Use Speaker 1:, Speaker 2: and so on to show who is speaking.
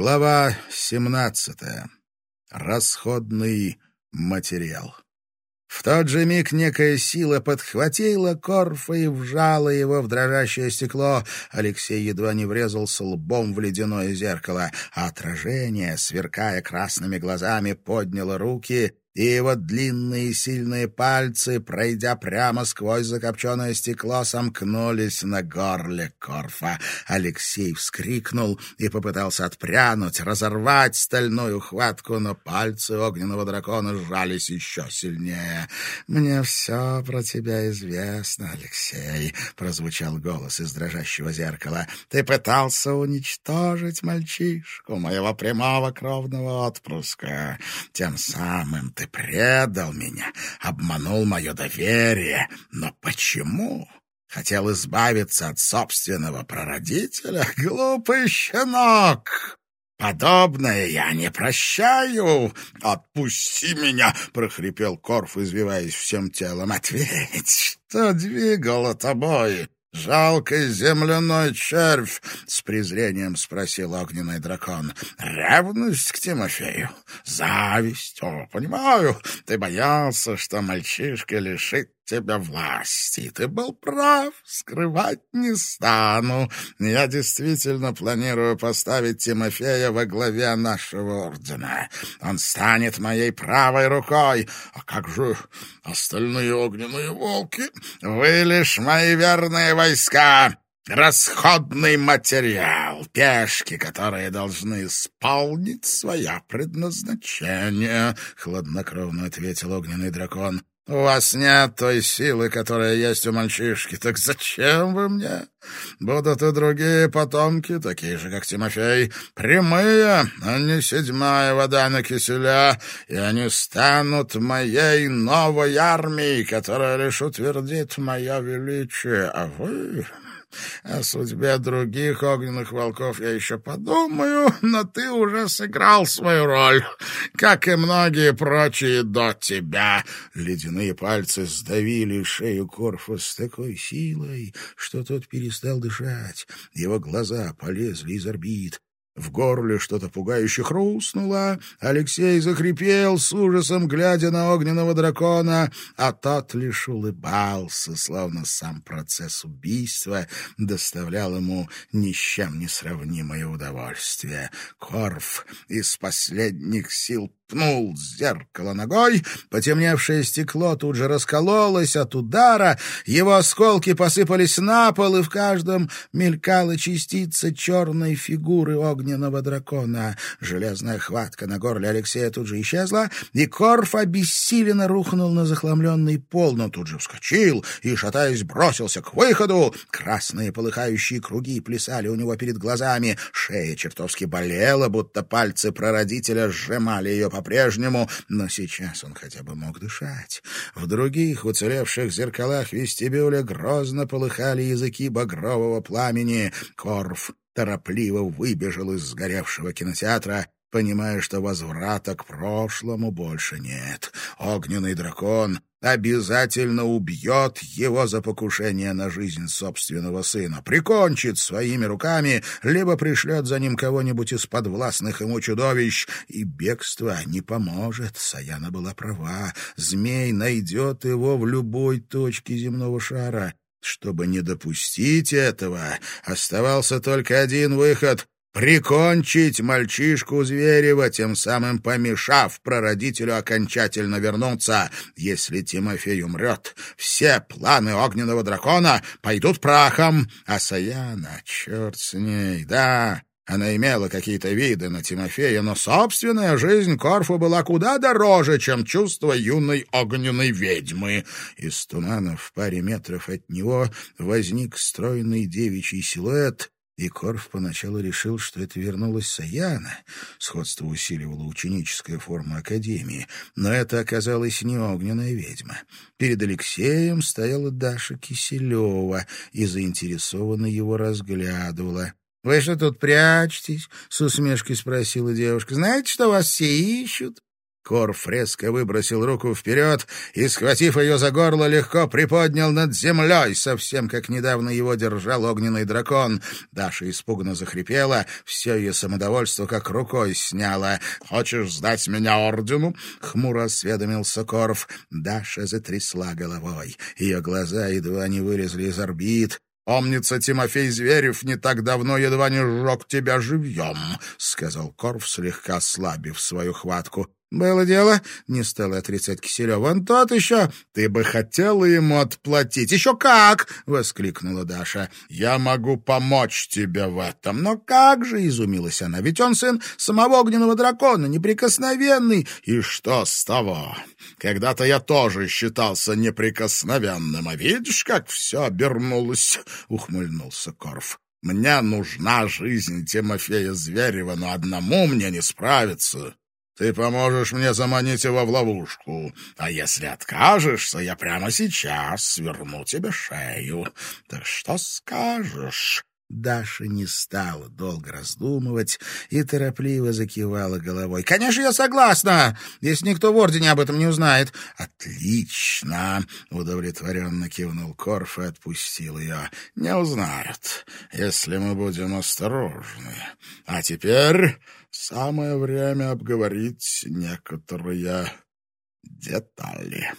Speaker 1: Глава 17. Расходный материал. В тот же миг некая сила подхватила Корфа и вжала его в дрожащее стекло. Алексей едва не врезался лбом в ледяное зеркало, а отражение, сверкая красными глазами, подняло руки и его длинные сильные пальцы, пройдя прямо сквозь закопченное стекло, сомкнулись на горле Корфа. Алексей вскрикнул и попытался отпрянуть, разорвать стальную хватку, но пальцы огненного дракона сжались еще сильнее. «Мне все про тебя известно, Алексей», — прозвучал голос из дрожащего зеркала. «Ты пытался уничтожить мальчишку, моего прямого кровного отпрыска. Тем самым ты предал меня, обманул мое доверие. Но почему? Хотел избавиться от собственного прародителя? Глупый щенок! «Подобное я не прощаю!» «Отпусти меня!» — прохрипел Корф, извиваясь всем телом. «Ответь, что двигало тобой?» «Жалкий земляной червь!» — с презрением спросил огненный дракон. «Ревность к Тимофею? Зависть? О, понимаю, ты боялся, что мальчишка лишит тебя власти. Ты был прав, скрывать не стану. Я действительно планирую поставить Тимофея во главе нашего ордена. Он станет моей правой рукой. А как же остальные огненные волки? Вы лишь мои верные войска. Расходный материал, пешки, которые должны исполнить свое предназначение, — хладнокровно ответил огненный дракон. У вас нет той силы, которая есть у мальчишки. Так зачем вы мне? Будут и другие потомки, такие же, как Тимофей, прямые, а не седьмая вода на киселя, и они станут моей новой армией, которая лишь утвердит мое величие. А вы... О судьбе других огненных волков я еще подумаю, но ты уже сыграл свою роль, как и многие прочие до тебя. Ледяные пальцы сдавили шею Корфа с такой силой, что тот перестал дышать. Его глаза полезли из орбит. В горле что-то пугающе хрустнуло. Алексей захрипел с ужасом, глядя на огненного дракона, а тот лишь улыбался, словно сам процесс убийства доставлял ему ни с чем не сравнимое удовольствие. Корф из последних сил пнул зеркало ногой, потемневшее стекло тут же раскололось от удара, его осколки посыпались на пол, и в каждом мелькала частица черной фигуры огненного дракона. Железная хватка на горле Алексея тут же исчезла, и Корф обессиленно рухнул на захламленный пол, но тут же вскочил и, шатаясь, бросился к выходу. Красные полыхающие круги плясали у него перед глазами, шея чертовски болела, будто пальцы прародителя сжимали ее по по-прежнему, но сейчас он хотя бы мог дышать. В других уцелевших зеркалах вестибюля грозно полыхали языки багрового пламени. Корф торопливо выбежал из сгоревшего кинотеатра понимая, что возврата к прошлому больше нет. Огненный дракон обязательно убьет его за покушение на жизнь собственного сына, прикончит своими руками, либо пришлет за ним кого-нибудь из подвластных ему чудовищ, и бегство не поможет. Саяна была права. Змей найдет его в любой точке земного шара. Чтобы не допустить этого, оставался только один выход прикончить мальчишку Зверева, тем самым помешав прародителю окончательно вернуться. Если Тимофей умрет, все планы огненного дракона пойдут прахом, а Саяна, черт с ней, да... Она имела какие-то виды на Тимофея, но собственная жизнь Корфу была куда дороже, чем чувство юной огненной ведьмы. Из тумана в паре метров от него возник стройный девичий силуэт, и Корф поначалу решил, что это вернулась Саяна. Сходство усиливало ученическая форма Академии, но это оказалась не огненная ведьма. Перед Алексеем стояла Даша Киселева и заинтересованно его разглядывала. — Вы что тут прячетесь? — с усмешкой спросила девушка. — Знаете, что вас все ищут? Корф резко выбросил руку вперед и, схватив ее за горло, легко приподнял над землей, совсем как недавно его держал огненный дракон. Даша испуганно захрипела, все ее самодовольство как рукой сняло. «Хочешь сдать меня ордену?» — хмуро осведомился Корф. Даша затрясла головой. Ее глаза едва не вылезли из орбит. «Помнится, Тимофей Зверев не так давно едва не сжег тебя живьем», — сказал Корф, слегка ослабив свою хватку. «Было дело», — не стал отрицать Киселев. «Он тот еще. Ты бы хотела ему отплатить». «Еще как!» — воскликнула Даша. «Я могу помочь тебе в этом». «Но как же?» — изумилась она. «Ведь он сын самого огненного дракона, неприкосновенный». «И что с того? Когда-то я тоже считался неприкосновенным. А видишь, как все обернулось?» — ухмыльнулся Корф. «Мне нужна жизнь Тимофея Зверева, но одному мне не справиться». Ты поможешь мне заманить его в ловушку. А если откажешься, я прямо сейчас сверну тебе шею. Так что скажешь?» Даша не стала долго раздумывать и торопливо закивала головой. «Конечно, я согласна, если никто в Ордене об этом не узнает». «Отлично!» — удовлетворенно кивнул Корф и отпустил ее. «Не узнают, если мы будем осторожны. А теперь самое время обговорить некоторые детали».